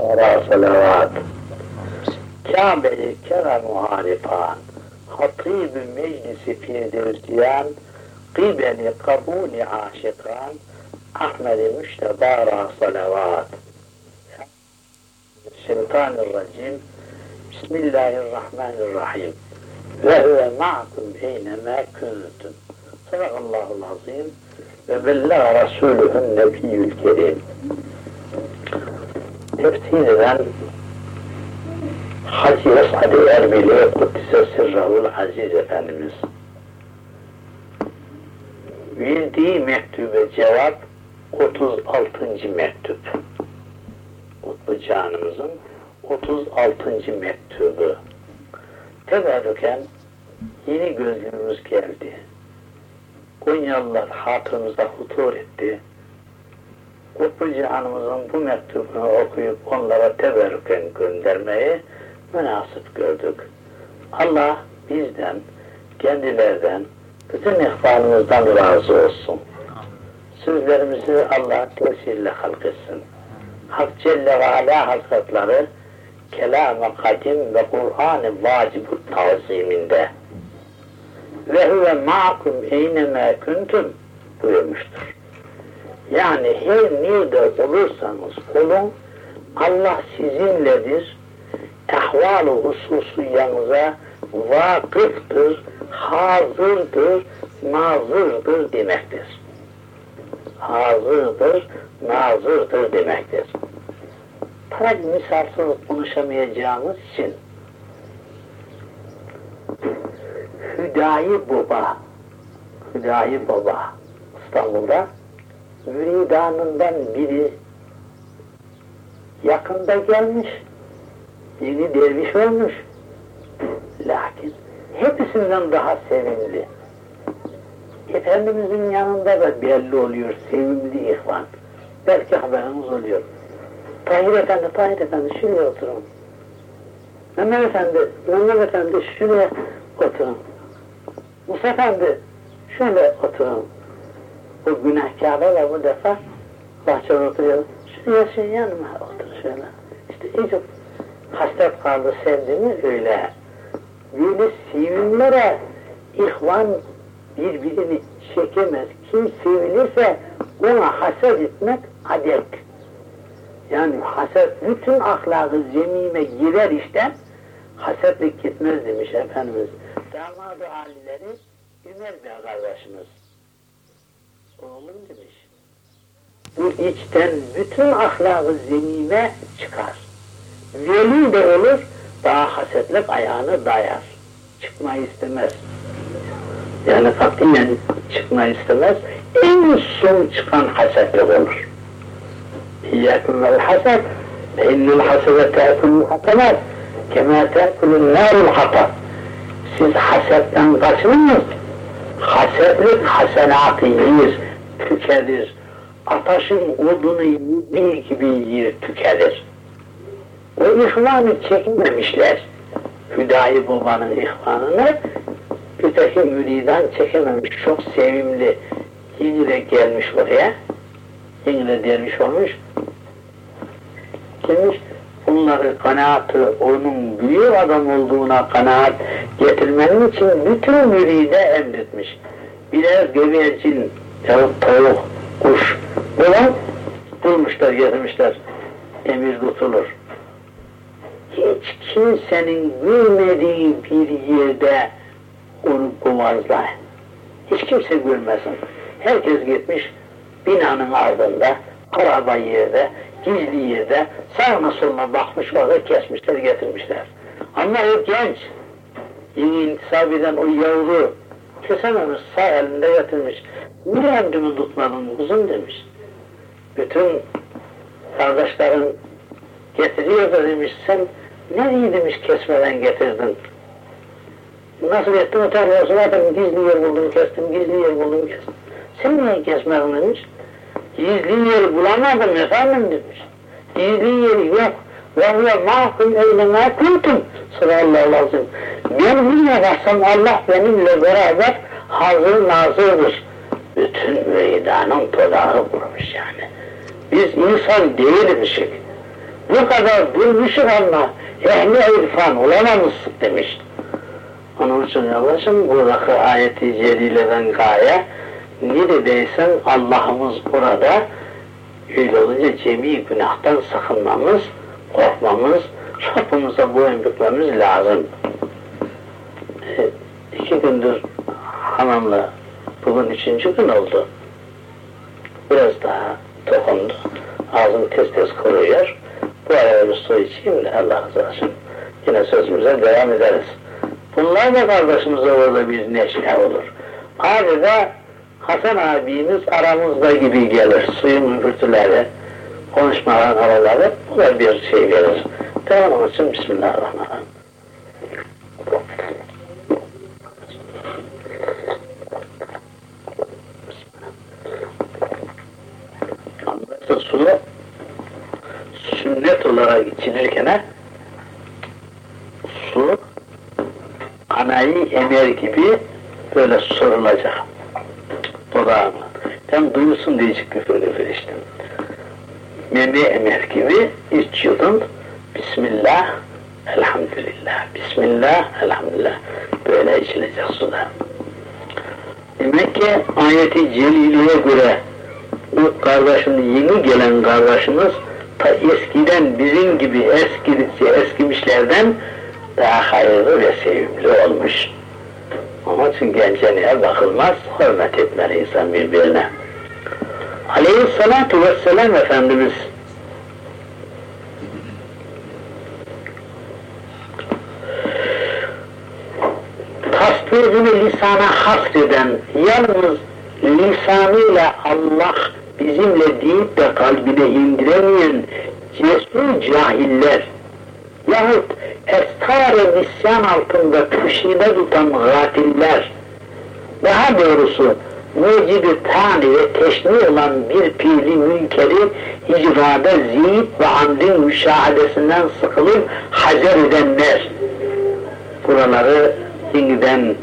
müştara salavat. Kabe-i kerem harifan. Hatib-i meclisi firdevsiyan. Qibeli kabuni aşikan. Ahmed-i müştebara salavat. Şeytanirracim. Bismillahirrahmanirrahim. Ve huve ma'kum eyneme kuntum. Sadakallahul azim ve bellega Resulühün Nebiyyül Kerim. Tefsir eden Hacı Esad-ı Erbili Kuddise Sırrahul Aziz Efendimiz verdiği mektube cevap 36. mektup. Kutbu Canımızın 36. mektubu. Teberrüken yeni gözlüğümüz geldi. Konyalılar hatırımıza hutur etti. Kutbu Cihanımızın bu mektubunu okuyup onlara teberrüken göndermeyi münasip gördük. Allah bizden, kendilerden, bütün ihvanımızdan razı olsun. Sözlerimizi Allah tesirle halk etsin. Hak Celle ve Ala Hazretleri kelam-ı kadim ve Kur'an-ı vacib taziminde ve huve ma'kum eyneme kuntum buyurmuştur. Yani her nerede olursanız olun Allah sizinledir. Ehval-ı hususiyanıza vakıftır, hazırdır, nazırdır demektir. Hazırdır, nazırdır demektir. Tabi misalsız konuşamayacağımız için Hüdayi Baba Hüdayi Baba İstanbul'da müridanından biri yakında gelmiş yeni derviş olmuş. Lakin hepsinden daha sevimli. Efendimizin yanında da belli oluyor sevimli ihvan. Belki haberiniz oluyor. Tahir Efendi, Tahir Efendi şuraya oturun. Mehmet Efendi, Mehmet Efendi şuraya oturun. Musa Efendi şöyle oturun. Bu günahkarlarla bu defa bahçede oturuyor. Şuraya şey yanıma otur şöyle. İşte iyice hasret kaldı sevdiğini öyle. Böyle sevimlere ihvan birbirini çekemez. Kim sevilirse ona haset etmek adek. Yani haset bütün ahlakı zemime girer işte hasetlik gitmez demiş Efendimiz. Damadı halileri Ömer Bey kardeşimiz. Oğlum demiş. Bu içten bütün ahlakı zemime çıkar. Veli de olur, daha hasetlik ayağını dayar. Çıkmayı istemez. Yani katiyen çıkmayı istemez. En son çıkan hasetlik olur. İyyâküm vel haset ve innel hasede te'kulul hatalar kemâ te'kulul nârul hatar. Siz hasetten kaçınız. Hasetlik hasenatı yer, tükelir. Ataşın odunu yediği gibi yer, tükelir. O ihvanı çekmemişler. Hüdayi babanın ihvanını öteki müridan çekememiş. Çok sevimli. Yeni de gelmiş oraya. Yeni de dermiş olmuş. Gelmiş bunları kanaatı, onun büyük adam olduğuna kanaat getirmenin için bütün müride emretmiş. Birer gövercin, yahut tavuk, kuş olan bulmuşlar, getirmişler. Emir tutulur. Hiç kimsenin görmediği bir yerde onu kovazlar. Hiç kimse görmesin. Herkes gitmiş binanın ardında, araba yerde, gizli yerde sağına soluna bakmış orada kesmişler getirmişler. Ama o genç yeni intisap eden o yavru kesememiş sağ elinde getirmiş. Niye emrimi tutmadın kuzum demiş. Bütün kardeşlerin getiriyor da demiş sen nereyi demiş kesmeden getirdin. Nasıl ettin o tarafa zaten gizli yer buldum kestim, gizli yer buldum kestim. Sen niye kesmedin demiş. Gizli yer bulamadım efendim demiş. Gizli yeri yok. Huve ma'kum eyleme kuntum. Sallallahu aleyhi ve. Ben nereye varsam Allah benimle beraber hazır nazırdır. Bütün meydanın todağı vurmuş yani. Biz insan değilmişik. Bu kadar bilmişim ama ehli irfan olamamışsın demiş. Onun için yavaşım buradaki ayeti celileden gaye neredeysen Allah'ımız burada öyle olunca cemi günahtan sakınmamız, korkmamız, Rabbimize boyun bükmemiz lazım. E, iki gündür hanımla bugün üçüncü gün oldu. Biraz daha dokundu. Ağzım tez tez kuruyor. Bu araya bir su içeyim de Allah razı olsun. Yine sözümüze devam ederiz. Bunlar da kardeşimize orada bir neşe olur. Adeta Hasan abimiz aramızda gibi gelir. Suyun müfürtüleri, konuşmaların araları, bu da bir şey verir. Devam için Bismillahirrahmanirrahim. Su sünnet olarak içilirken su anayı emer gibi böyle sorulacak dudağına. Hem duyulsun diyecek küfür küfür işte. Meme emer gibi içiyordun. Bismillah, elhamdülillah. Bismillah, elhamdülillah. Böyle içilecek suda. Demek ki ayeti celiliye göre bu kardeşimiz, yeni gelen kardeşimiz ta eskiden bizim gibi eski, eskimişlerden daha hayırlı ve sevimli olmuş. Onun için gençliğe bakılmaz, hürmet etmeli insan birbirine. Aleyhissalatu vesselam Efendimiz tasdikini lisana hasreden, yalnız lisanıyla Allah bizimle deyip de kalbine indiremeyen cesur cahiller yahut estar-ı nisyan altında kuşine tutan gafiller daha doğrusu mucidi tani ve teşni olan bir fiili münkeri icrada ziyip ve andin müşahadesinden sıkılıp hacer edenler. Buraları yeniden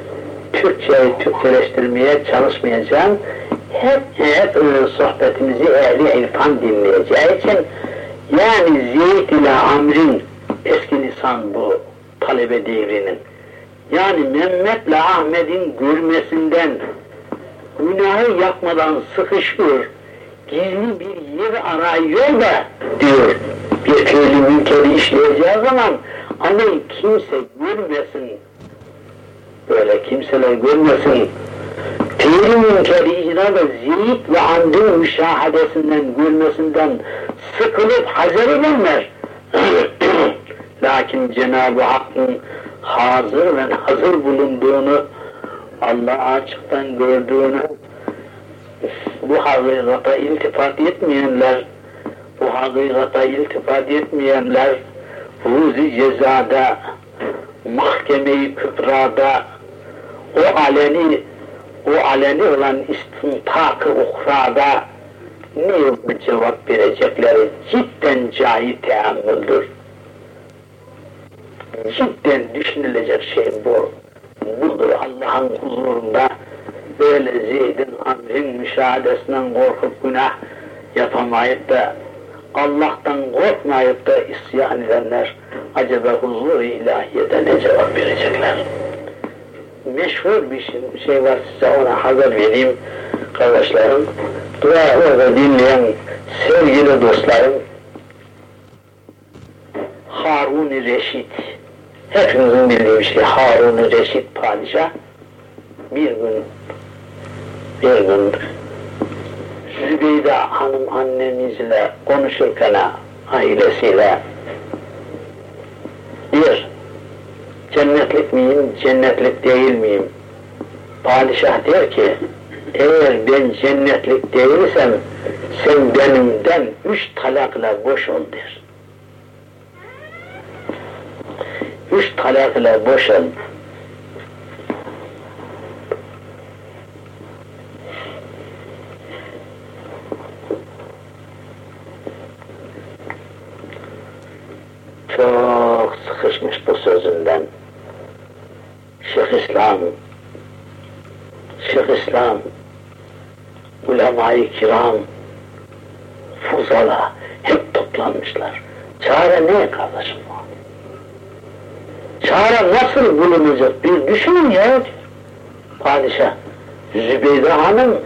Türkçe'yi Türkçeleştirmeye çalışmayacağım. Hep, hep e, sohbetimizi ehli irfan dinleyeceği için yani Zeyd ile Amr'in eski lisan bu talebe devrinin yani Mehmet'le Ahmet'in görmesinden günahı yapmadan sıkışıyor gizli bir yer arıyor da diyor bir fiili münkeri işleyeceği zaman ama kimse görmesin böyle kimseler görmesin. Fiili münkeri ziyit ve andın müşahadesinden görmesinden sıkılıp hazer edenler lakin Cenab-ı Hakk'ın hazır ve hazır bulunduğunu Allah açıktan gördüğünü bu hakikata iltifat etmeyenler bu hakikata iltifat etmeyenler ruzi cezada mahkemeyi kübrada o aleni o aleni olan istintak-ı uhrada ne cevap verecekleri cidden cahil teammüldür. Cidden düşünülecek şey bu. Budur Allah'ın huzurunda böyle Zeyd'in amrin müşahadesinden korkup günah yapamayıp da Allah'tan korkmayıp da isyan edenler acaba huzur-i ilahiyede ne cevap verecekler? Meşhur bir şey, şey var size ona haber vereyim kardeşlerim. Dua orada dinleyen sevgili dostlarım Harun-i Reşit hepinizin bildiği şey Harun-i Reşit padişah bir gün bir gün Zübeyde hanım annemizle konuşurken ailesiyle bir cennetlik miyim, cennetlik değil miyim? Padişah der ki eğer ben cennetlik değilsem sen benimden üç talakla boş ol der. Üç talakla boş ol. Çok sıkışmış bu sözünden. Şeyh İslam Şeyh İslam, ulema-i kiram, fuzala hep toplanmışlar. Çare ne kardeşim? Çare nasıl bulunacak? Bir düşünün ya diyor. Padişah. Zübeyde Hanım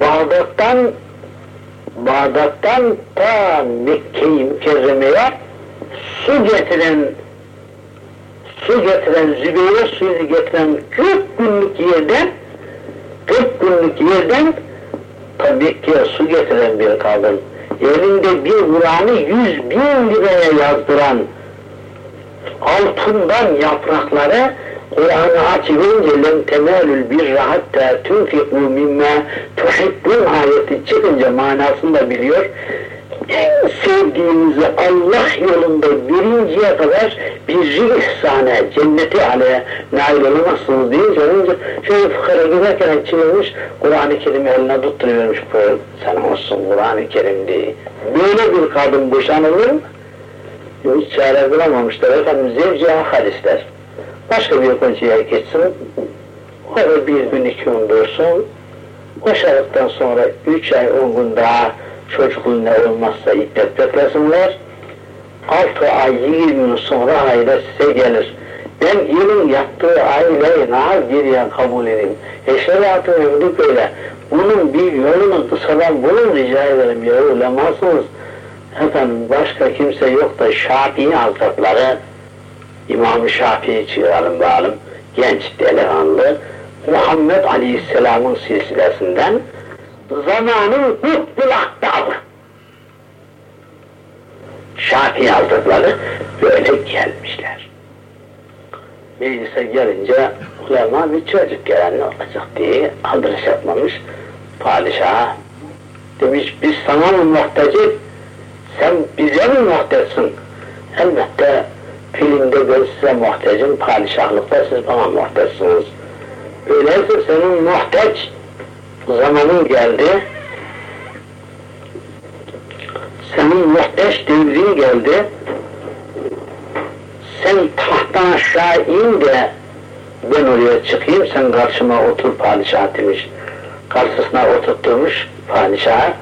Bağdat'tan Bağdat'tan ta Mekke-i Mükerreme'ye su getiren su getiren Zübeyir suyunu getiren 40 günlük yerden 40 günlük yerden Mekke'ye su getiren bir kadın elinde bir Kur'an'ı 100 bin liraya yazdıran altından yaprakları Kur'an'ı açınca lem temelül birre hatta tunfiku mimme tuhibbun ayeti çıkınca manasını da biliyor. En sevdiğinizi Allah yolunda verinceye kadar bir ihsane, cenneti aleye nail olamazsınız deyince önce şöyle fıkara giderken çevirmiş, Kur'an-ı Kerim'i eline tutturuyormuş. Böyle, sen olsun Kur'an-ı Kerim diye. Böyle bir kadın boşanılır mı? Hiç çare bulamamışlar. Efendim, zevci ahal ister başka bir konuya geçsin, orada bir gün iki gün dursun, boşadıktan sonra üç ay on gün daha çocukluğun ne olmazsa iddet beklesinler, altı ay yirmi gün sonra aile size gelir. Ben yılın yaptığı aileyi nar geriye kabul edeyim. E şeriatın emri böyle. Bunun bir yolunu kısadan bulun rica ederim ya ulemazsınız. Efendim başka kimse yok da Şafii Hazretleri İmam-ı Şafii'yi çağıralım bağalım. Genç delikanlı Muhammed Aleyhisselam'ın silsilesinden zamanın kutbul aktabı. Şafii Hazretleri böyle gelmişler. Meclise gelince ulema bir çocuk gelen ne olacak diye aldırış yapmamış. Padişaha demiş biz sana mı muhtacız? Sen bize mi muhtaçsın? Elbette filmde ben size muhtacım, padişahlıkta siz bana muhtaçsınız. Öyleyse senin muhtaç zamanın geldi, senin muhtaç devrin geldi, sen tahttan aşağı in de ben oraya çıkayım, sen karşıma otur padişah demiş. Karşısına oturtturmuş padişah.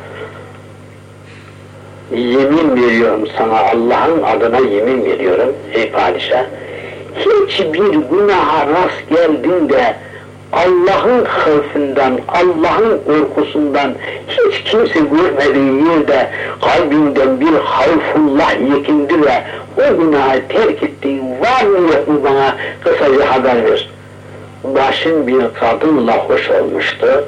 Yemin veriyorum sana Allah'ın adına yemin veriyorum ey padişah. Hiçbir günaha rast geldin de Allah'ın havfinden, Allah'ın korkusundan hiç kimse görmediği yerde kalbinden bir havfullah yekindi ve o günahı terk ettiğin var mı yok mu bana kısaca haber ver. Başın bir kadınla hoş olmuştu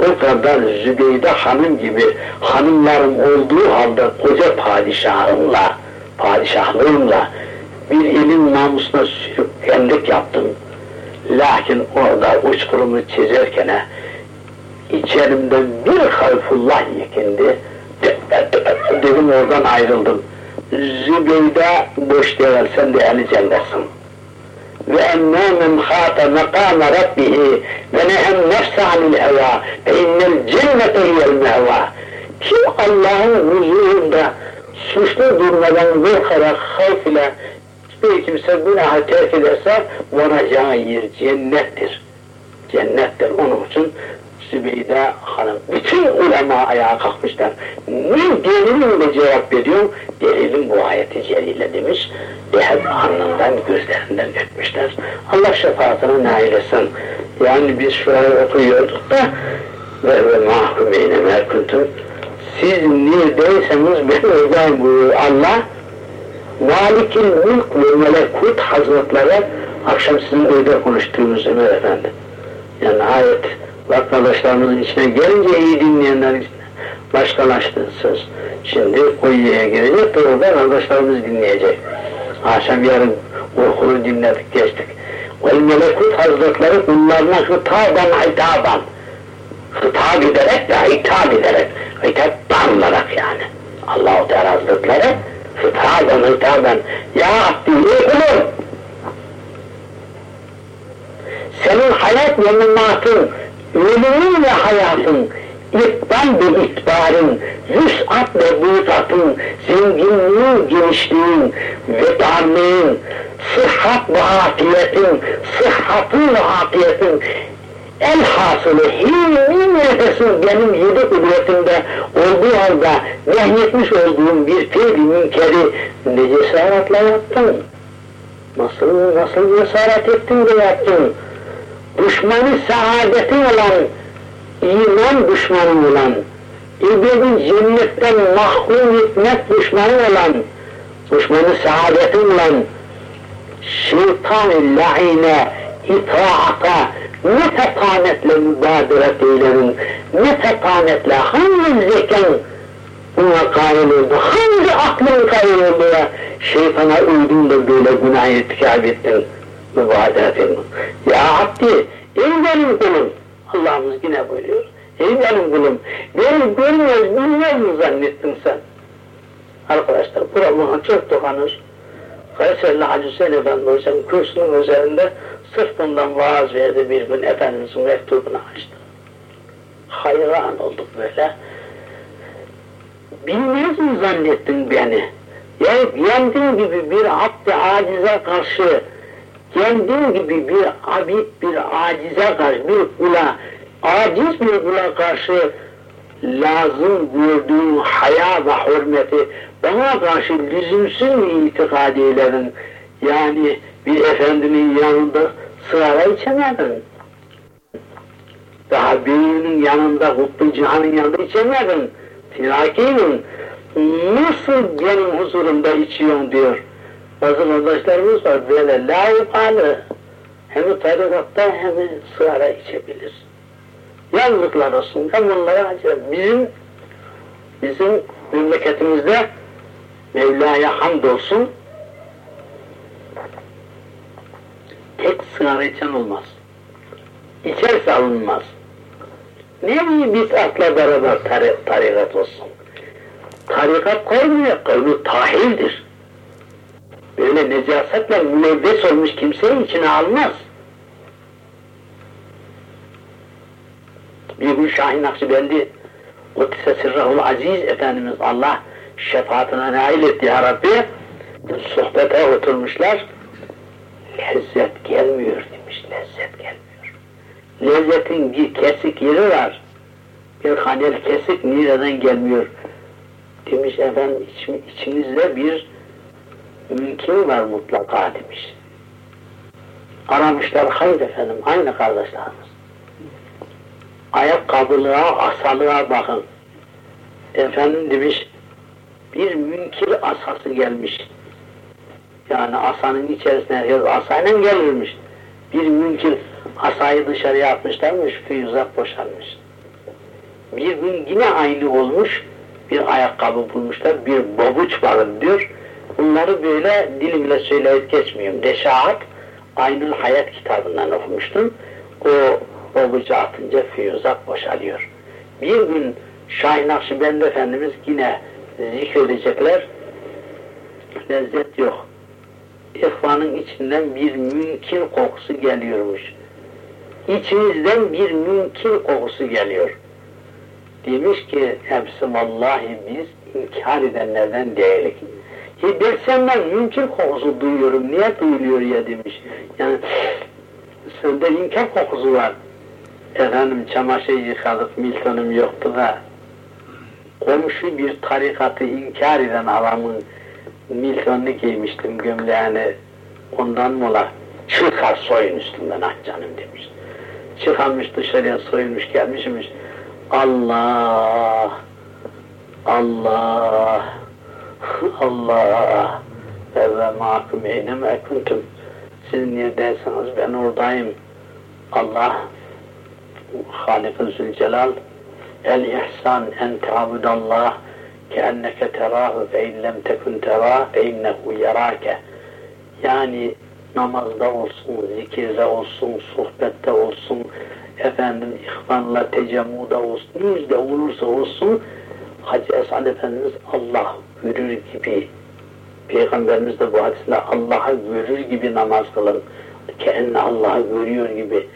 o kadar Zübeyde hanım gibi hanımlarım olduğu halde koca padişahımla, padişahlığımla bir ilin namusuna sürükkenlik yaptım. Lakin orada uçkurumu çizerken içerimden bir halfullah yekindi. Dedim oradan ayrıldım. Zübeyde boş değil sen de eli cennesin ve emmâ men khâte mekâme rabbihi ve nehem nefse anil hevâ ve innel cennete hiyel mehvâ. Kim Allah'ın huzurunda suçlu durmadan korkarak havf ile bir kimse günahı terk ederse varacağı yer cennettir. Cennettir. Onun için Sübeyde Hanım, bütün ulema ayağa kalkmışlar. Ne delilinle cevap veriyorum? Delilin bu ayeti celile demiş. Ve hep alnından, gözlerinden öpmüşler. Allah şefaatine nail etsin. Yani biz şuraya okuyorduk da ve ve mahkumeyne merkuntum siz neredeyseniz ben oradayım buyuruyor Allah. Malikil Mülk ve Melekut Hazretleri akşam sizin evde konuştuğunuz Ömer Efendi. Yani ayet arkadaşlarımızın içine gelince iyi dinleyenler başkalaştı söz. Şimdi Konya'ya girecek de orada kardeşlerimiz dinleyecek. Akşam yarın okulu dinledik geçtik. Vel melekut hazretleri kullarına hitaben hitaben hitap ederek ve hitap ederek hitap darlarak yani. Allah-u Teala hazretleri hitaben hitaben ya Abdi ey kulum senin hayat ve mümmatın ölümün ve hayatın, ikbal ve itbarın, vüs'at ve buğdatın, zenginliğin, genişliğin ve darlığın, sıhhat ve afiyetin, sıhhatın ve afiyetin. El hasılı hiçbir nefesin benim yedi kudretimde halde nehyetmiş olduğum bir fiil münkeri ne cesaretle yaptın? Nasıl, nasıl cesaret ettin de yaptın? Düşmanı saadeti olan, iman düşmanı olan, İbni cennetten mahrum etmek düşmanı olan, düşmanı saadeti olan, şeytan-ı la'ine, itaata, ne fetanetle mübaderet eylerin, ne fetanetle hangi zekan buna kail oldu, hangi aklın kail oldu ya, şeytana uydun da böyle günah irtikab ettin, mübaderet edin. Ya Abdi, ey benim kulum, Allah'ımız yine buyuruyor, ey benim kulum, beni görmüyoruz, bilmiyor mu zannettin sen? Arkadaşlar, buramına çok dokanır. Kayseri'li Hacı Hüseyin Efendi Hocam kursunun üzerinde sırf bundan vaaz verdi bir gün Efendimiz'in mektubunu açtı. Hayran olduk böyle. Bilmez mi zannettin beni? Ya kendin gibi bir abd acize karşı, kendin gibi bir abid bir acize karşı, bir kula, aciz bir kula karşı lazım gördüğün haya ve hürmeti bana karşı lüzumsuz mu itikad eyledin? Yani bir efendinin yanında sigara içemedin. Daha büyüğünün yanında, Kutbu Cihan'ın yanında içemedin. Tilaki'nin nasıl benim huzurumda içiyorsun diyor. Bazı kardeşlerimiz var böyle layıkalı. Hem tarikatta hem sigara içebilir. Yazıklar olsun. Ben bunlara acaba bizim bizim memleketimizde Mevla'ya hamdolsun tek sigara içen olmaz. İçerse alınmaz. Ne bir bid'atla beraber tari tarikat olsun. Tarikat koymuyor, kavlu tahildir. Böyle necasetle münebbes olmuş kimseyi içine almaz. Bir gün Şahin Nakşibendi Kudüs'e sırrahul aziz Efendimiz Allah şefaatine nail etti ya Rabbi sohbete oturmuşlar lezzet gelmiyor demiş lezzet gelmiyor lezzetin bir kesik yeri var bir hanel kesik nereden gelmiyor demiş efendim iç, içinizde bir mümkün var mutlaka demiş aramışlar hayır efendim aynı kardeşlerimiz ayakkabılığa, asalığa bakın. Efendim demiş, bir münkir asası gelmiş. Yani asanın içerisine herkes asayla gelirmiş. Bir münkir asayı dışarıya atmışlarmış, füyüzat boşalmış. Bir gün yine aynı olmuş, bir ayakkabı bulmuşlar, bir babuç varım diyor. Bunları böyle dilimle söyleyip geçmiyorum. Deşaat, Aynül Hayat kitabından okumuştum. O ovucu atınca füyüzat boşalıyor. Bir gün Şahin Akşibendi Efendimiz yine zikredecekler. Lezzet yok. İhvanın içinden bir münkir kokusu geliyormuş. İçimizden bir münkir kokusu geliyor. Demiş ki hepsi vallahi biz inkar edenlerden değilik. E ben senden münkir kokusu duyuyorum. Niye duyuluyor ya demiş. Yani sende inkar kokusu var. Efendim çamaşır yıkadık, Milton'um yoktu da komşu bir tarikatı inkar eden adamın Milton'unu giymiştim gömleğini ondan mı ola çıkar soyun üstünden ah canım demiş. Çıkarmış dışarıya soyulmuş gelmişmiş. Allah! Allah! Allah! Ve mahkum eyneme kuntum. Siz neredeyseniz ben oradayım. Allah! Halik-ı Zülcelal. El ihsan en ta'budallah keenneke terahu fe in lem tekun terah fe innehu yarake yani namazda olsun, zikirde olsun, sohbette olsun, efendim ihvanla tecemmuda olsun, yüzde olursa olsun Hacı Esad Efendimiz Allah görür gibi Peygamberimiz de bu hadisinde Allah'ı görür gibi namaz kılın. Keenne Allah'ı görüyor gibi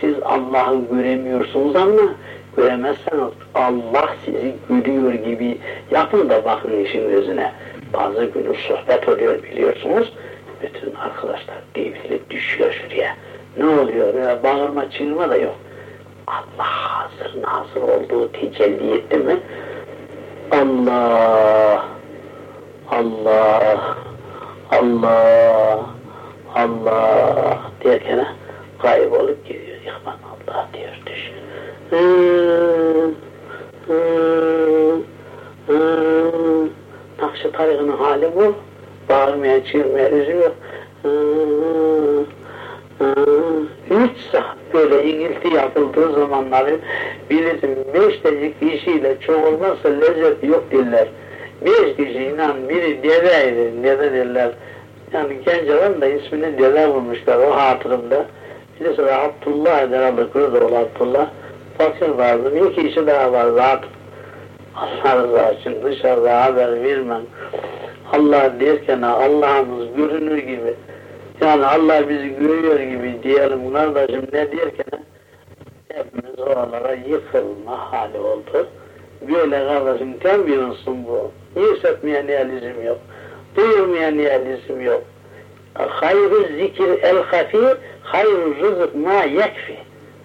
siz Allah'ı göremiyorsunuz ama göremezseniz Allah sizi görüyor gibi yapın da bakın işin gözüne. Bazı günü sohbet oluyor biliyorsunuz. Bütün arkadaşlar devrilip düşüyor şuraya. Ne oluyor? Ya bağırma çığırma da yok. Allah hazır nazır olduğu tecelli etti mi? Allah, Allah, Allah, Allah derken kaybolup gidiyor. İhvan Allah diyor düş. Hmm, hmm, hmm. Nakşı tarihinin hali bu. Bağırmaya, çığırmaya lüzum yok. Saat böyle ingilti yapıldığı zamanları bilirsin beş tecik kişiyle çoğulmazsa lezzet yok derler. Beş kişi inan biri deveydi, deve derler. Yani genç adam da ismini deve bulmuşlar o hatırımda. Birisi de Abdullah herhalde Kırdoğlu Abdullah. Fakir vardı, bir kişi daha var zaten. Allah rızası için dışarıda haber vermem. Allah derken Allah'ımız görünür gibi yani Allah bizi görüyor gibi diyelim kardeşim ne derken hepimiz oralara yıkılma hali oldu. Böyle kardeşim tembiyorsun bu. Yükseltmeye niyalizm yok. Duyurmaya niyalizm yok. Hayrı zikir el hafi, hayrı rızık ma yekfi.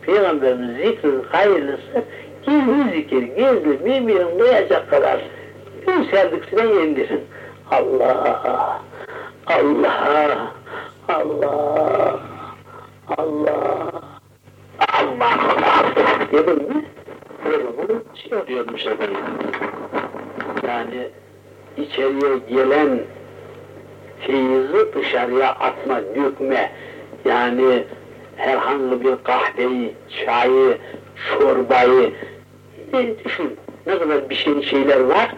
Peygamberimiz zikrin hayırlısı gizli zikir, gizli birbirini duyacak kadar yükseldikçe indirin. Allah, Allah, Allah, Allah, Allah, Yedin mi? Böyle bunu şey oluyormuş efendim. Yani içeriye gelen feyizi dışarıya atma, dökme. Yani herhangi bir kahveyi, çayı, çorbayı ne düşün. Ne kadar bir şey şeyler var.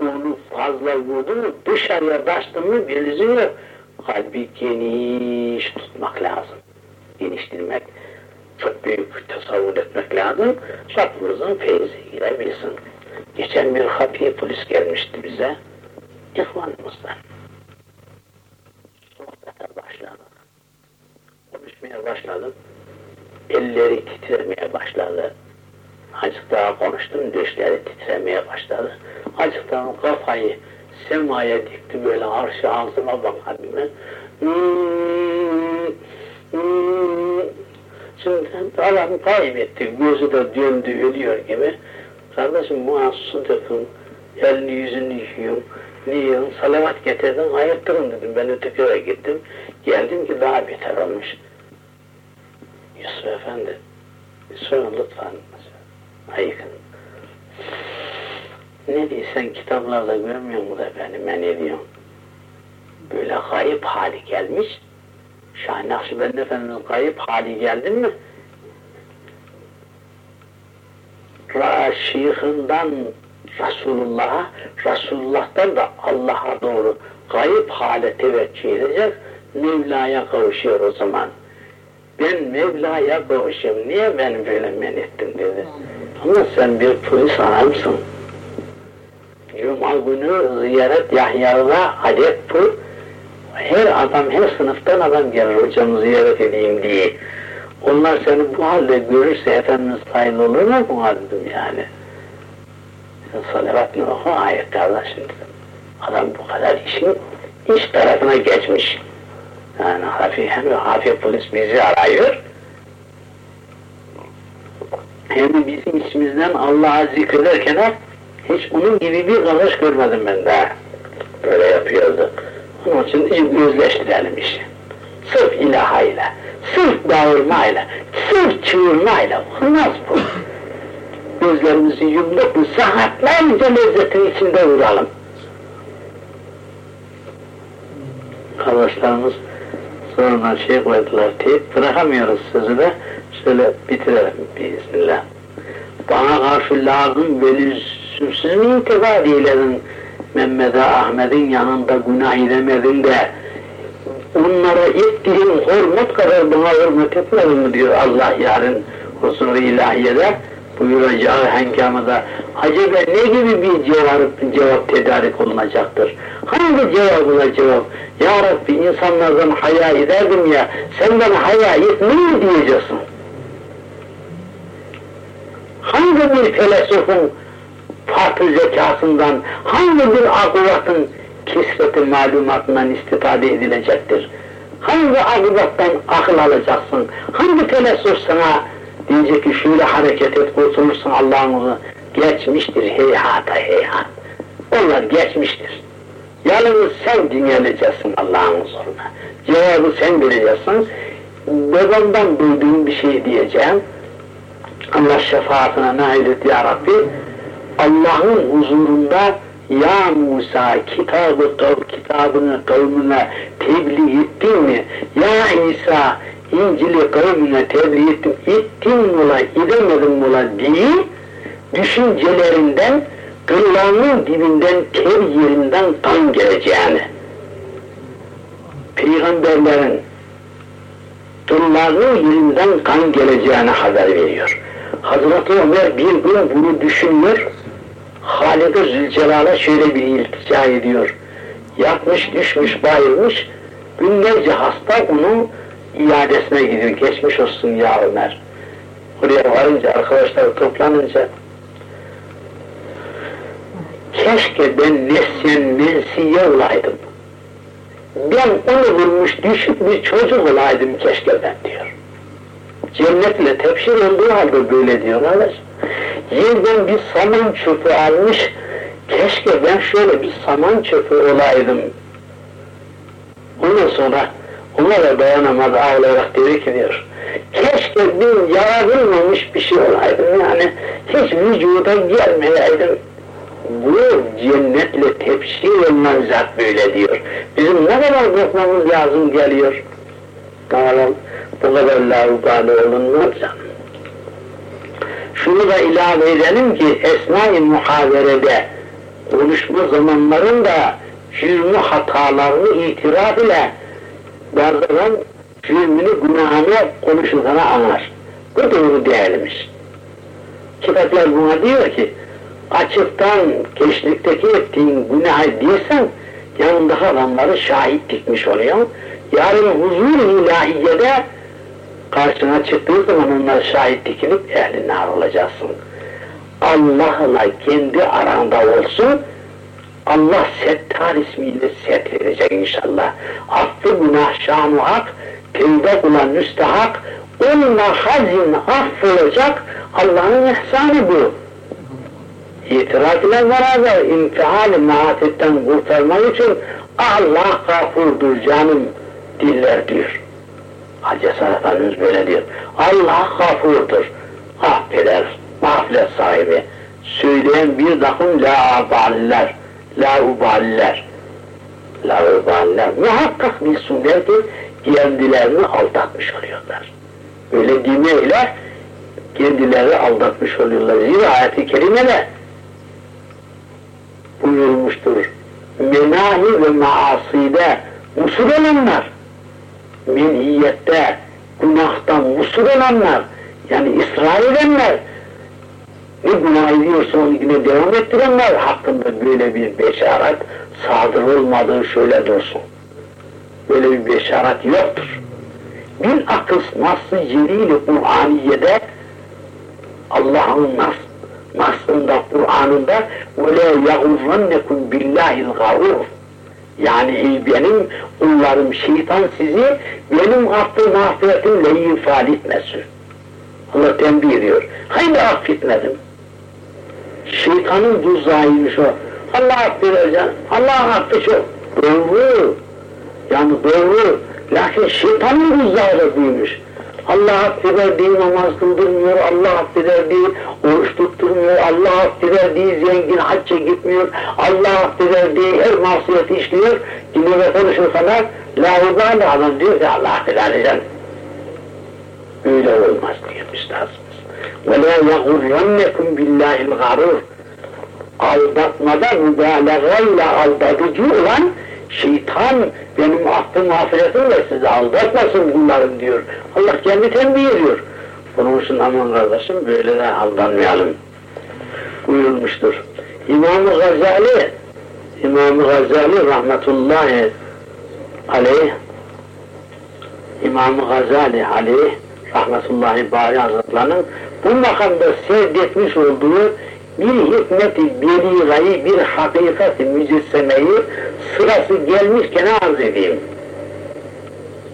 Onu fazla vurdu mu dışarıya taştı mı belirliyor kalbi geniş tutmak lazım. Geniştirmek, çok büyük tasavvur etmek lazım. Şartımızın feyzi girebilsin. Geçen bir hafiye polis gelmişti bize. İhvanımızdan. Sohbete başladık. Konuşmaya başladım. Elleri titremeye başladı. Azıcık daha konuştum, dişleri titremeye başladı. Daha kafayı semaya dikti böyle arşı ağzıma bakardı ben. Hmm, hmm. Şimdi adam kaybetti, gözü de döndü, ölüyor gibi. Kardeşim bana su dökün, elini yüzünü yıkayım, niye salavat getirdin, ayırttırın dedim. Ben öteki eve gittim, geldim ki daha beter olmuş. Yusuf Efendi, sorun lütfen, ayıkın. Ne diyorsun kitaplarda görmüyor mu da efendim ben ne diyorum? Böyle kayıp hali gelmiş. Şahin Nakşibendi Efendimiz kayıp hali geldi mi? Şeyhinden Resulullah'a, Resulullah'tan da Allah'a doğru kayıp hale teveccüh edecek, Mevla'ya kavuşuyor o zaman. Ben Mevla'ya kavuşuyorum, niye beni böyle men ettin dedi. Ama sen bir polis adamsın. Cuma günü ziyaret Yahya'da adet bu. Her adam, her sınıftan adam gelir hocam ziyaret edeyim diye. Onlar seni bu halde görürse Efendimiz sayın olur mu bu halde yani? Salavat ne oku ayet kardeşim. Adam bu kadar işin iş tarafına geçmiş. Yani hafif, hem hafif polis bizi arıyor. Hem bizim içimizden Allah'a zikrederken hiç onun gibi bir kardeş görmedim ben daha. Böyle yapıyordu. Onun için özleştirelim işi. Sırf ilahayla, sırf bağırmayla, sırf çığırmayla olmaz bu. Gözlerimizi yumduk mu saatlerce lezzetin içinde duralım. Kardeşlerimiz sonra şey koydular teyip bırakamıyoruz sözü de şöyle bitirelim biiznillah. Bana karşı lazım ve mu intifa eyledin Mehmet'e Ahmet'in yanında günah edemedin de onlara ettiğin hürmet kadar buna hürmet etmedin mi diyor Allah yarın huzuru ilahiyede buyuracağı hengamada acaba ne gibi bir cevap, cevap tedarik olunacaktır? Hangi cevabına cevap? Ya Rabbi insanlardan haya ederdim ya senden haya etmeyi diyeceksin. Hangi bir felsefen farklı zekasından, hangi bir akıbatın kesreti malumatından istifade edilecektir? Hangi akıbattan akıl alacaksın? Hangi felsefe sana Diyecek ki şöyle hareket et kurtulursun Allah'ın Geçmiştir heyhata heyhat. Onlar geçmiştir. Yalnız sen dinleneceksin Allah'ın huzuruna. Cevabı sen vereceksin. Babamdan duyduğum bir şey diyeceğim. Allah şefaatine nail et ya Rabbi. Allah'ın huzurunda ya Musa kitabı kav, kitabını kavmine tebliğ ettin mi? Ya İsa İncil'i kavmine tebliğ ettim, ettin mi ola, edemedim mi ola diye düşüncelerinden gırtlağının dibinden ter yerinden kan geleceğini peygamberlerin gırtlağının yerinden kan geleceğini haber veriyor. Hazreti Ömer bir gün bunu düşünüyor, Halid-i Zülcelal'a şöyle bir iltica ediyor. Yatmış, düşmüş, bayılmış, binlerce hasta onun iadesine gidiyor. Geçmiş olsun ya Ömer. Oraya varınca, arkadaşlar toplanınca, keşke ben nesyen mensiye olaydım. Ben onu vurmuş düşük bir çocuk olaydım keşke ben diyor. Cennetle tepşir olduğu halde böyle diyorlar. Yerden bir saman çöpü almış, keşke ben şöyle bir saman çöpü olaydım. Ondan sonra ona da dayanamadı ağlayarak dedi ki diyor, keşke bir yaratılmamış bir şey olaydım yani, hiç vücuda gelmeyeydim. Bu cennetle tepsi olunan zat böyle diyor. Bizim ne kadar korkmamız lazım geliyor. Tamam, bu kadar lavukale olunmaz canım. Şunu da ilave edelim ki esna-i muhaverede konuşma zamanlarında cürmü hatalarını itiraf ile bardaran cürmünü günahını konuşulana anlar. Bu doğru değermiş. Kitaplar buna diyor ki açıktan keşlikteki ettiğin günah değilsen yanındaki adamları şahit dikmiş oluyor. Yarın huzur ilahiyede karşına çıktığı zaman onlar şahit dikilip ehli nar olacaksın. Allah'la kendi aranda olsun, Allah Settar ismiyle setlenecek inşallah. Affı günah şanu hak, tevbe kılan müstahak, onunla hazin affolacak Allah'ın ihsanı bu. İtiraz ile beraber maatetten kurtarmak için Allah gafurdur canım diller diyor. Hacı Efendimiz böyle diyor. Allah gafurdur. Affeder, mağfiret sahibi. Söyleyen bir takım la aballer, la uballer. La uballer. Muhakkak bilsinler ki kendilerini aldatmış oluyorlar. Öyle demeyle kendileri aldatmış oluyorlar. Zira ayet-i kerimede buyurmuştur. Menahi ve maaside musul olanlar, menhiyette, günahtan musul olanlar, yani ısrar edenler, ne günah ediyorsa onu yine devam ettirenler hakkında böyle bir beşaret sadır olmadığı şöyle dursun. Böyle bir beşaret yoktur. Bir akıl nasıl yeriyle Kur'aniye'de Allah'ın nas, nasında, Kur'an'ında وَلَا يَغُرَّنَّكُمْ بِاللّٰهِ الْغَرُورِ yani benim kullarım şeytan sizi benim affı mağfiretimle ifade etmesin. Allah tembih ediyor. Haydi affetmedim. Şeytanın tuzağıymış o. Allah affedecek. Allah çok. Doğru. Yani doğru. Lakin şeytanın tuzağı da büyümüş. Allah affeder diye namaz kıldırmıyor, Allah affeder diye oruç tutturmuyor, Allah affeder diye zengin hacca gitmiyor, Allah affeder diye her masiyeti işliyor. Dinle konuşursalar, la ubâle adam diyor ki Allah affeder canım. Öyle olmaz diyor üstadımız. وَلَا يَغُرَّنَّكُمْ بِاللّٰهِ الْغَرُورِ Aldatmada mübalağayla aldatıcı olan şeytan benim affım mağfiretimle sizi aldatmasın bunların diyor. Allah kendi tembih ediyor. Bunun için aman kardeşim böyle de aldanmayalım buyurmuştur. İmam-ı Gazali İmam-ı Gazali rahmetullahi aleyh İmam-ı Gazali aleyh rahmetullahi bari hazretlerinin bu makamda seyretmiş olduğu bir hikmeti beligayı, bir hakikati mücessemeyi sırası gelmişken arz edeyim.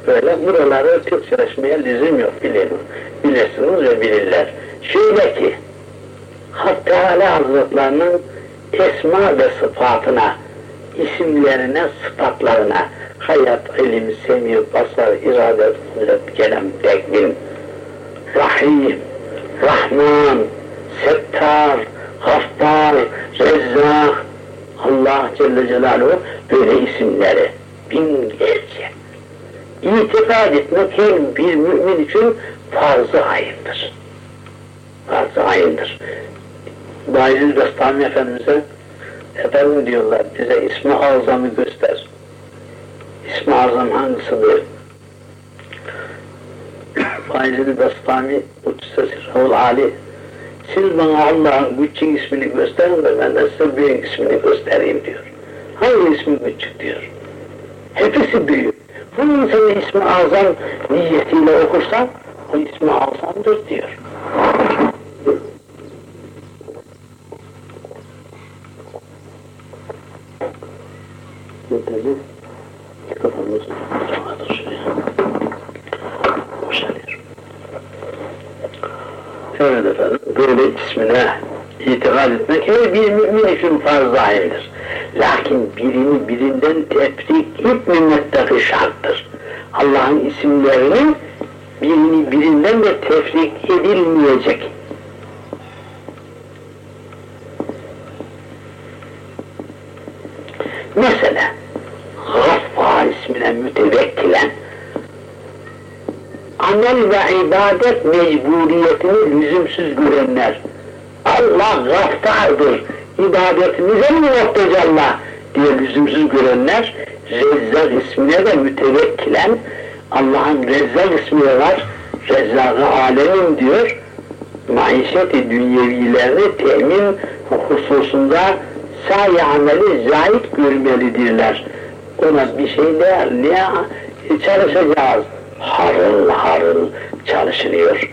Böyle buraları Türkçeleşmeye lüzum yok bilin. Bilirsiniz ve bilirler. Şöyle ki, Hak Teala Hazretlerinin esma ve sıfatına, isimlerine, sıfatlarına, hayat, ilim, semih, basar, irade, kudret, kelem, tekvin, Rahim, Rahman, Settar, Gaffar, Rezzak, Allah Celle Celaluhu böyle isimleri binlerce. İtikad etmek her bir mümin için farz-ı ayındır. Farz-ı ayındır. Bayezid Bestami Efendimiz'e efendim diyorlar bize ismi azamı göster. İsmi azam hangisidir? Bayezid Bestami Utsesi Rahul Ali siz bana Allah'ın küçük ismini gösterin de ben de size büyük ismini göstereyim diyor. Hangi ismi küçük diyor. Hepsi büyük. Bunun senin ismi azam niyetiyle okursan o ismi azamdır diyor. Yeterli. Rahattır şuraya. Boşalıyor. Evet efendim, böyle ismine itikad etmek her bir mümin için farz aynıdır. Lakin birini birinden tefrik etmemekteki şarttır. Allah'ın isimlerini birini birinden de tefrik edilmeyecek. Mesela Gaffar ismine mütevekkilen amel ve ibadet mecburiyetini lüzumsuz görenler Allah gaffardır, ibadetimize mi muhtaç Allah diye lüzumsuz görenler Rezzak ismine de mütevekkilen Allah'ın Rezzak ismi var, Rezzak-ı alemin diyor maişet-i dünyevilerini temin hususunda sahi ameli zahit görmelidirler. Ona bir şey der, ne çalışacağız? Harıl harıl çalışılıyor.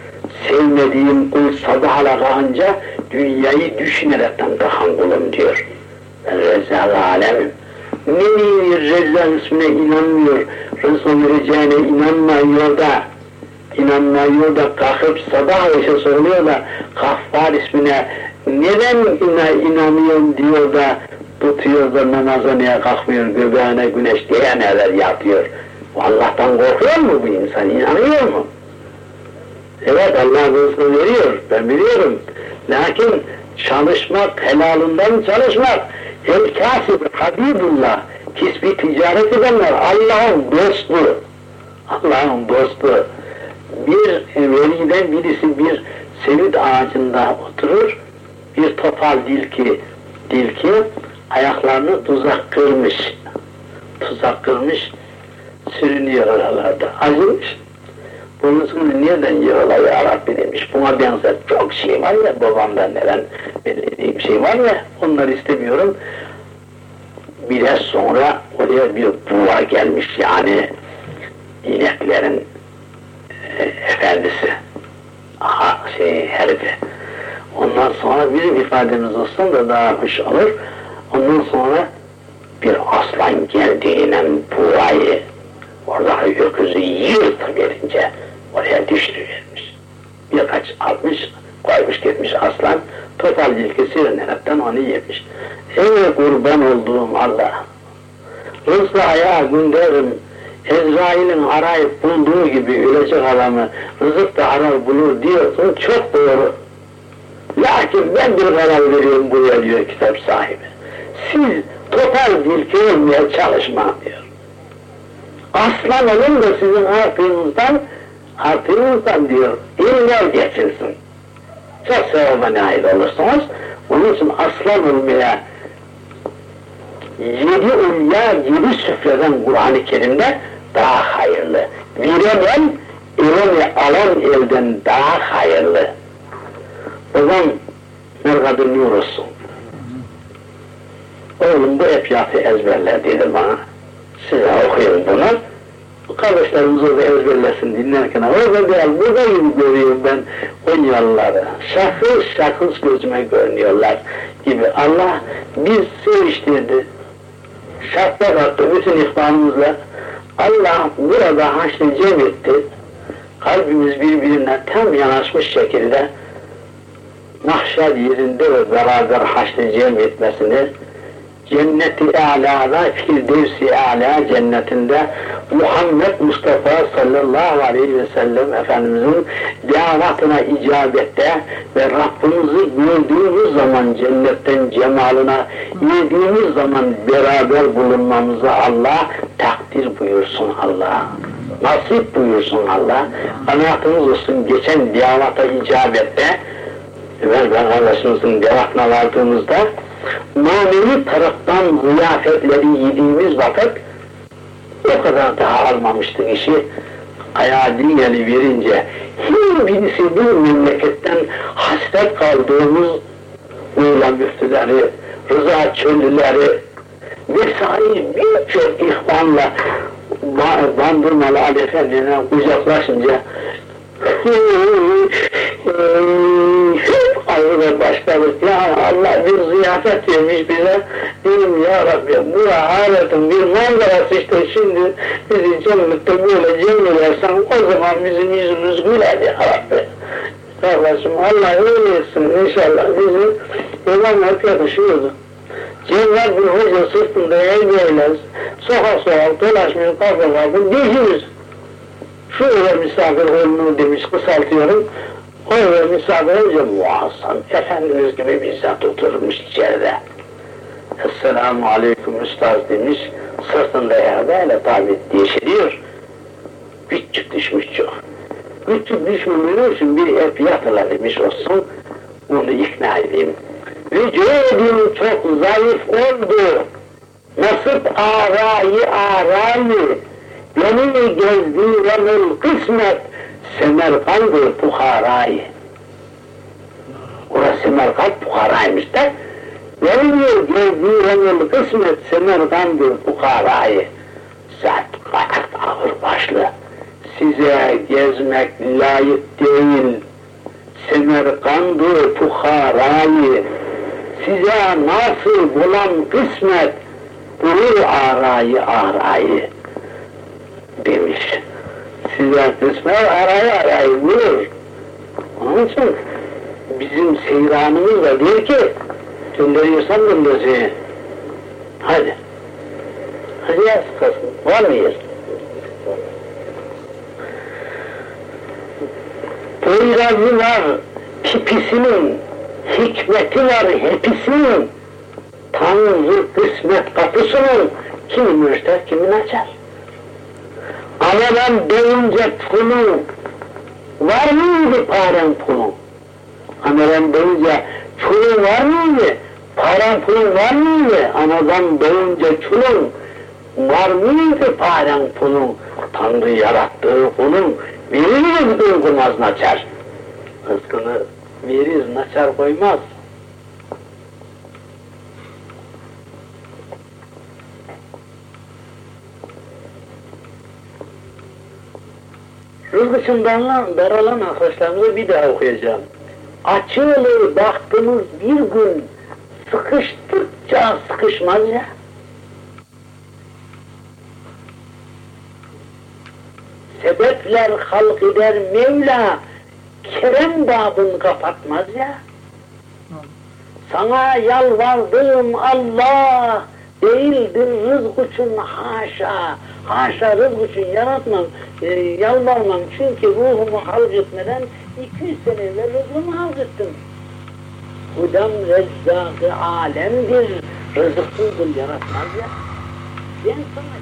Sevmediğim kul sabahla kalınca dünyayı düşünerekten kalkan kulum diyor. Ben Rezzak alemim. Ne diyor Rezzak ismine inanmıyor, Resul vereceğine inanmıyor da inanmıyor da kalkıp sabah işe soruyor da Gaffar ismine neden ina, inanıyorum diyor da tutuyor da namaza niye kalkmıyor göbeğine güneş diye neler yapıyor. Allah'tan korkuyor mu bu insan? İnanıyor mu? Evet Allah rızkını veriyor. Ben biliyorum. Lakin çalışmak, helalından çalışmak. El kasib, Habibullah. Kisbi ticaret edenler Allah'ın dostu. Allah'ın dostu. Bir veliden birisi bir sevit ağacında oturur. Bir topal dilki, dilki ayaklarını tuzak kırmış. Tuzak kırmış sürünüyor oralarda. Acımış. Bunun nereden yığıla ya Rabbi demiş. Buna benzer çok şey var ya babamdan neden bildiğim şey var ya onları istemiyorum. Biraz sonra oraya bir buğa gelmiş yani ineklerin e, efendisi. Aha şey herifi. Ondan sonra bizim ifademiz olsun da daha hoş olur. Ondan sonra bir aslan geldiğiyle buğayı oradaki öküzü yırtı verince oraya düşürüvermiş. Birkaç almış, koymuş gitmiş aslan, topal ilkesi yönerekten onu yemiş. Ey kurban olduğum Allah! Rızkı ayağa gönderirim, Ezrail'in arayıp bulduğu gibi ölecek adamı rızık da arar bulur diyorsun, çok doğru. Lakin ben bir karar veriyorum buraya diyor kitap sahibi. Siz total dilki olmaya çalışma diyor. Aslan olun da sizin artığınızdan, artığınızdan diyor, iller geçilsin. Çok sevaba nail olursunuz. Onun için aslan olmaya yedi ulya, yedi süfreden Kur'an-ı Kerim'de daha hayırlı. Virenen, elini alan elden daha hayırlı. Babam merhadır nur olsun. Oğlum bu epyatı ezberle dedi bana. Okuyun bunu. Kardeşlerimiz orada ezberlesin dinlerken orada değil, burada gibi görüyorum ben Konyalıları. Şahıs şahıs gözüme görünüyorlar gibi. Allah biz seviştirdi. Şartlar attı bütün ihvanımızla. Allah burada haşr cem etti. Kalbimiz birbirine tam yanaşmış şekilde mahşer yerinde ve beraber haşr cem etmesini cenneti alada firdevsi ala cennetinde Muhammed Mustafa sallallahu aleyhi ve sellem Efendimizin davetine icabette ve Rabbimizi gördüğümüz zaman cennetten cemalına yediğimiz zaman beraber bulunmamızı Allah takdir buyursun Allah. Nasip buyursun Allah. Kanaatımız olsun geçen davata icabette ben ben kardeşimizin devatına vardığımızda manevi taraftan ziyafetleri yediğimiz vakit o kadar daha almamıştık işi. Ayağı dünyeli verince hiç birisi bu memleketten hasret kaldığımız Uğla müftüleri, Rıza Çöllüleri vesaire birçok ihvanla Bandırmalı Ali Efendi'ne uzaklaşınca ağır başladık. Ya Allah bir ziyafet vermiş bize. Dedim ya Rabbi bu ahiretin bir manzarası işte şimdi bizi cennette böyle cemmilersen o zaman bizim yüzümüz güler ya Rabbi. Kardeşim Allah öyle etsin inşallah bizi İmam hep yakışıyordu. Cennet bir hoca sırtında eğmeyle sokak sokak dolaşmış kapı kapı geçiyoruz. Şu öyle misafir olunu demiş kısaltıyorum. O öyle misafir olunca muazzam Efendimiz gibi bizzat oturmuş içeride. Esselamu aleyküm üstaz demiş. Sırtında yerde öyle tabi değişiliyor. Küçük düşmüş çok. Küçük düşmemeleri için bir hep yatıla demiş olsun. Onu ikna edeyim. Vücudum çok zayıf oldu. Nasip arayı arayı Beni gezdirenil kısmet Semerkand Buhara'yı. Orası Semerkand Buhara'ymış da. Beni gezdirenil kısmet Semerkand Buhara'yı. Zat ağır başlı. Size gezmek layık değil. Semerkand Buhara'yı. Size nasıl bulan kısmet bulur arayı arayı demiş. Size kısmet arayı arayı bulur. Onun için bizim seyranımız da diyor ki gönderiyorsan göndersin. Hadi. Hadi yaz kızım. Var mıyız? Poyrazı var, pipisinin, hikmeti var hepisinin, Tanrı kısmet kapısının kimi müşter, kimin açar? Anadan deyince pulu var mıydı paran pulu? Anadan deyince çulun var mıydı? Paran pulun var mıydı? Anadan deyince çulun var mıydı paran pulun? Tanrı yarattığı kulun verir mi bütün kulmaz naçar? Rızkını verir, naçar koymaz. Rızkısından daralan arkadaşlarımıza bir daha okuyacağım. Açılı baktığımız bir gün sıkıştıkça sıkışmaz ya. Sebepler halk eder Mevla, kerem babını kapatmaz ya. Sana yalvardım Allah, değildir rızk için haşa, haşa rızk için yaratmam, e, yalvarmam çünkü ruhumu halk etmeden 200 sene evvel rızkımı halk ettim. Hudam rezzâk-ı alemdir, rızıksız kul yaratmaz ya. Ben sana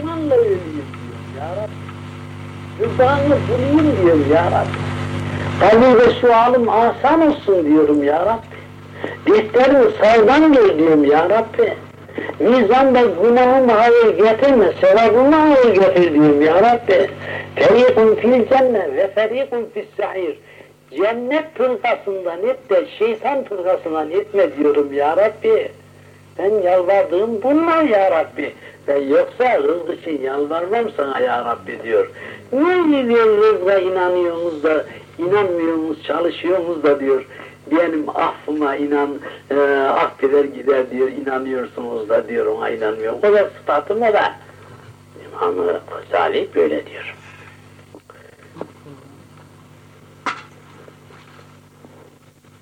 imanla ölüyüm diyorum ya Rabbi. Rızanı bulayım diyorum ya Rabbi. Kabul ve sualım asan olsun diyorum ya Rabbi. Defterini sağdan diyorum ya Rabbi. Mizanda günahımı hayır getirme, sevabımı hayır getir diyorum ya Rabbi. Ferikun fil cennet ve ferikun fis sahir. Cennet tırkasından et de şeytan tırkasından etme diyorum ya Rabbi. Ben yalvardığım bunlar ya Rabbi. Ben yoksa rızk için yalvarmam sana ya Rabbi diyor. Niye diyor rızka inanıyorsunuz da inanmıyorsunuz, çalışıyorsunuz da diyor. Benim affıma inan, e, affeder gider diyor, inanıyorsunuz da diyor ona inanmıyorum. O da sıfatım o da. İmam-ı Gazali böyle diyor.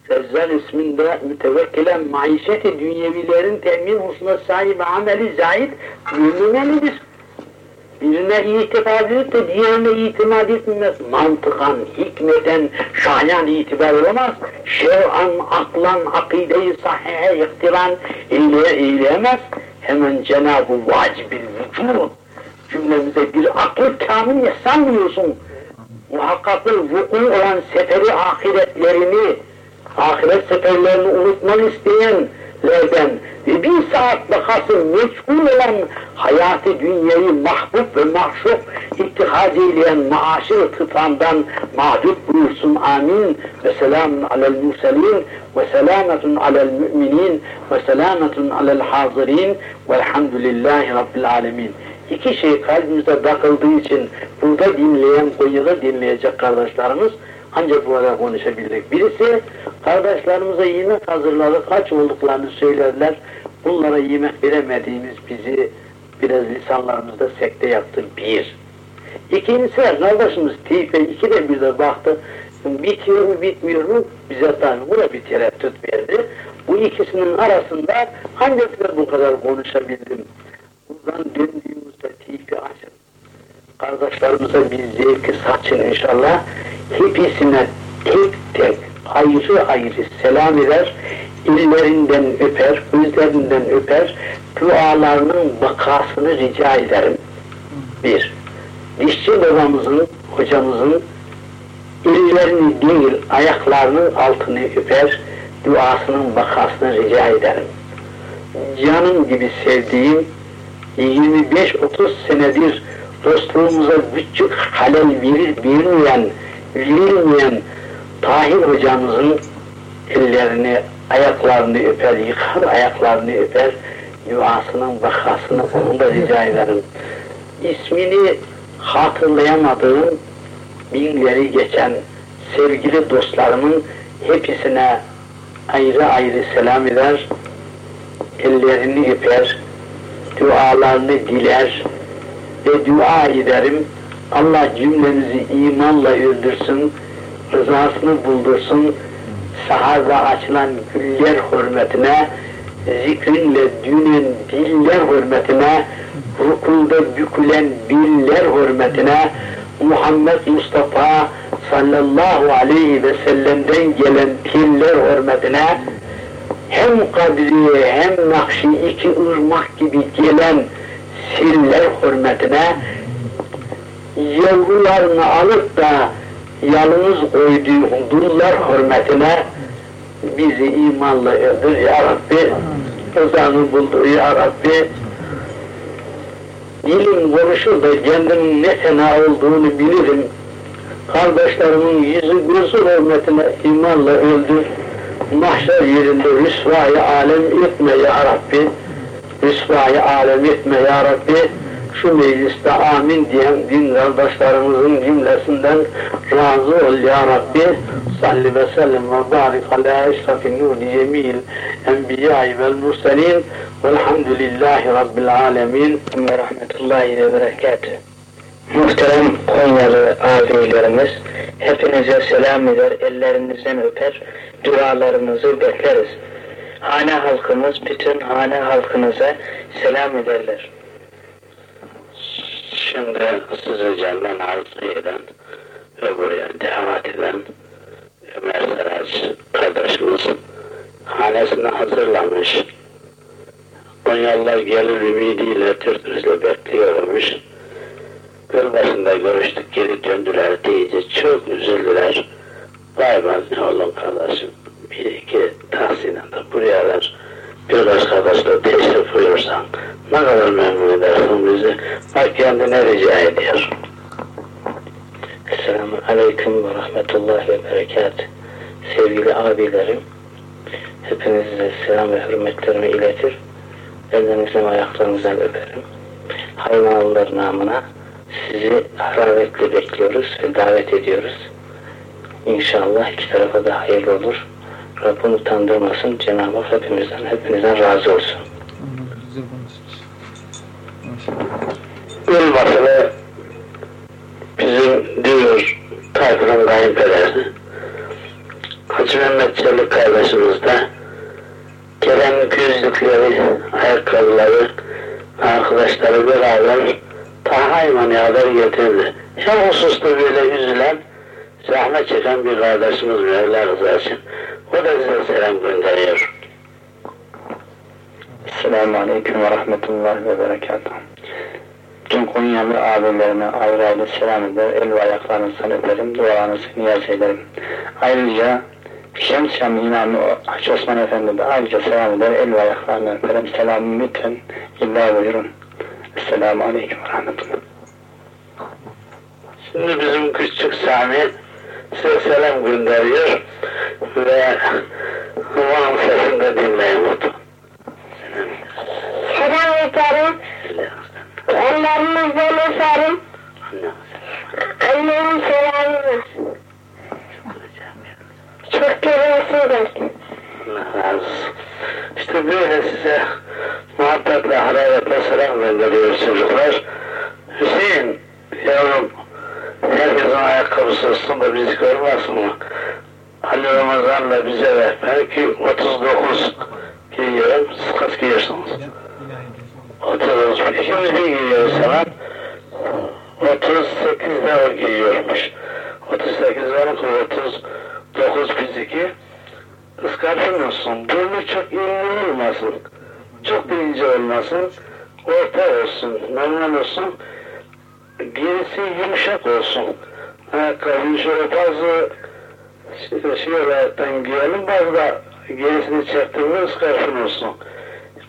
Sezzal isminde mütevekkilen maişeti dünyevilerin temin husna sahibi ameli zahid yürümelidir. Birine itibar edip de diğerine itimat etmez. Mantıkan, hikmeten, şayan itibar olamaz. Şer'an, aklan, akide-i sahihe iktiran eyle, eyleyemez. Hemen Cenab-ı Vacibil Vücud cümlemize bir akıl kamil sanmıyorsun. Muhakkakıl vuku olan seferi ahiretlerini ahiret seferlerini unutmak isteyenlerden ve bir saat bakası meçhul olan hayatı dünyayı mahbub ve mahşuf ittihaz eyleyen maaşır tıtandan mağdup buyursun amin. Ve selamun alel murselin ve selametun alel müminin ve selametun alel hazirin. Velhamdülillahi rabbil alemin. İki şey kalbimize takıldığı için burada dinleyen, Konya'da dinleyecek kardeşlerimiz ancak bu arada konuşabildik. Birisi kardeşlerimize yemek hazırladık, aç olduklarını söylediler. Bunlara yemek veremediğimiz bizi biraz lisanlarımızda sekte yaptı. Bir. İkincisi kardeşimiz tipe iki de bir de baktı. Bitiyor mu bitmiyor mu bize tabi buna bir tereddüt verdi. Bu ikisinin arasında ancak da bu kadar konuşabildim. Buradan döndüğümüzde tipi açın. Kardeşlerimize bir zevki saçın inşallah. Hepsine tek tek ayrı ayrı selam eder, ellerinden öper, gözlerinden öper, dualarının vakasını rica ederim. Bir, dişçi babamızın, hocamızın ellerini değil, ayaklarının altını öper, duasının vakasını rica ederim. Canım gibi sevdiğim, 25-30 senedir dostluğumuza küçük halel verir, verilmeyen, verilmeyen Tahir hocamızın ellerini, ayaklarını öper, yıkar ayaklarını öper, duasının vakasını onu da rica ederim. İsmini hatırlayamadığım binleri geçen sevgili dostlarımın hepsine ayrı ayrı selam eder, ellerini öper, dualarını diler ve dua ederim. Allah cümlemizi imanla öldürsün, rızasını buldursun, sahada açılan güller hürmetine, zikrinle düğünün diller hürmetine, rukulda bükülen biller hürmetine, Muhammed Mustafa sallallahu aleyhi ve sellem'den gelen piller hürmetine, hem kadri hem nakşi iki ırmak gibi gelen siller hürmetine, yavrularını alıp da yalnız koyduğu hudurlar hürmetine bizi imanla öldür ya Rabbi, rızanı buldur ya Rabbi. Dilim konuşur da kendimin ne fena olduğunu bilirim. Kardeşlerimin yüzü gözü hürmetine imanla öldür. Mahşer yerinde rüsvayı alem etme ya Rabbi. Rüsvayı alem etme ya Rabbi şu mecliste amin diyen din kardeşlerimizin cümlesinden razı ol ya Rabbi. Salli ve sellem ve barik ala eşrafin nuri cemil enbiyai vel murselin velhamdülillahi rabbil alemin ve rahmetullahi ve berekatuhu. Muhterem Konyalı abilerimiz, hepinize selam eder, ellerinizden öper, dualarınızı bekleriz. Hane halkımız bütün hane halkınıza selam ederler. Şimdi sizi candan arzu eden ve buraya davet eden Ömer Saraç kardeşimiz hanesini hazırlamış. Konyalılar gelir ümidiyle Türküz'le bekliyormuş. Göl başında görüştük geri döndüler deyince çok üzüldüler. Vay be ne oğlum kardeşim bir iki tahsinatı buraya birkaç kardeşle teşrif buyursan ne kadar memnun edersin bizi. Bak kendine rica ediyor. Esselamu Aleyküm ve Rahmetullah ve Berekat. Sevgili abilerim, hepinize selam ve hürmetlerimi iletir. Ellerinizden ayaklarınızdan öperim. Hayvanlılar namına sizi hararetle bekliyoruz ve davet ediyoruz. İnşallah iki tarafa da hayırlı olur. Rabbim utandırmasın. Cenab-ı Hak hepimizden, hepinizden razı olsun. Maşallah. olmasını bizim diyor Tayfun'un kayınpederi Hacı Mehmet Çelik kardeşimiz de gelen gözlükleri, ayakkabıları arkadaşları beraber ta Haymani'ye kadar getirdi. Her hususta böyle üzülen, zahmet çeken bir kardeşimiz Mevla rızası için. O da size selam gönderiyor. Selamun Aleyküm ve Rahmetullahi ve Berekatuhu. Tüm Konyalı abilerime ayrı ayrı selam eder, el ve ayaklarınızdan öperim, dualarınızı niyaz ederim. Ayrıca Şems Şam İmamı Hacı Osman Efendi de ayrıca selam eder, el ve ayaklarını öperim. Selamı lütfen illa buyurun. Esselamu Aleyküm ve Rahmetullah. Şimdi bizim küçük Sami size selam gönderiyor ve onun sesini de dinleyin mutlu. Selam ederim. Ellerinizden öperim. Annemin selamı var. Çok görüyorsun gördüm. Allah razı olsun. İşte böyle size muhabbetle, hararetle selam gönderiyoruz çocuklar. Hüseyin, yavrum, herkesin ayakkabısı da bizi görmez mi? Ali Ramazan'la bize ver. Belki 39 giyiyorum, siz kaç giyiyorsunuz? 30, ikimiz bir giyiyoruz hemen. 38'de o giyiyormuş. 38 benimki, 39 biziki. Iskarpın olsun, burnu çok ince olmasın, çok ince olmasın, orta olsun, normal olsun, gerisi yumuşak olsun. Ayakkabıyı şöyle bazı şey, olaraktan giyelim, bazı da gerisini çektirme ıskarpın olsun.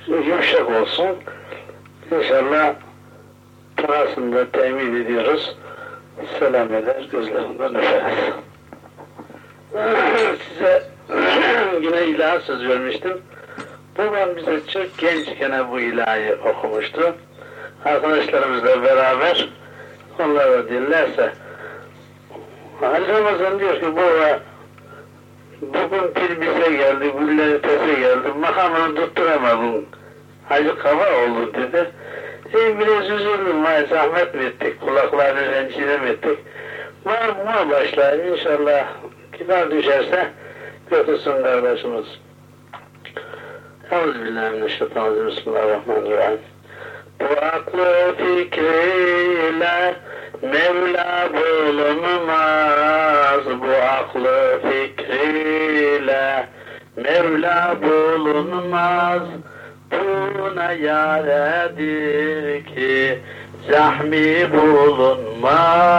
Yumuşak olsun. İnşallah parasını da temin ediyoruz. Selam eder, gözlerinden öperiz. Size yine ilahi söz vermiştim. Babam bize çok gençken bu ilahi okumuştu. Arkadaşlarımızla beraber onlar da dinlerse Ali Ramazan diyor ki baba bugün pil bize geldi, gülleri tese geldi, makamını tutturamadım. Hacı kaba oldu dedi. E, biraz üzüldüm, vay zahmet mi ettik, kulaklarını rencide mi ettik? Var buna başlayın inşallah kibar düşerse götürsün kardeşimiz. Euzubillahimineşşeytanirracim. Bismillahirrahmanirrahim. Bu aklı fikriyle Mevla bulunmaz. Bu aklı fikriyle Mevla bulunmaz. Buna yaredir ki zahmi bulunmaz.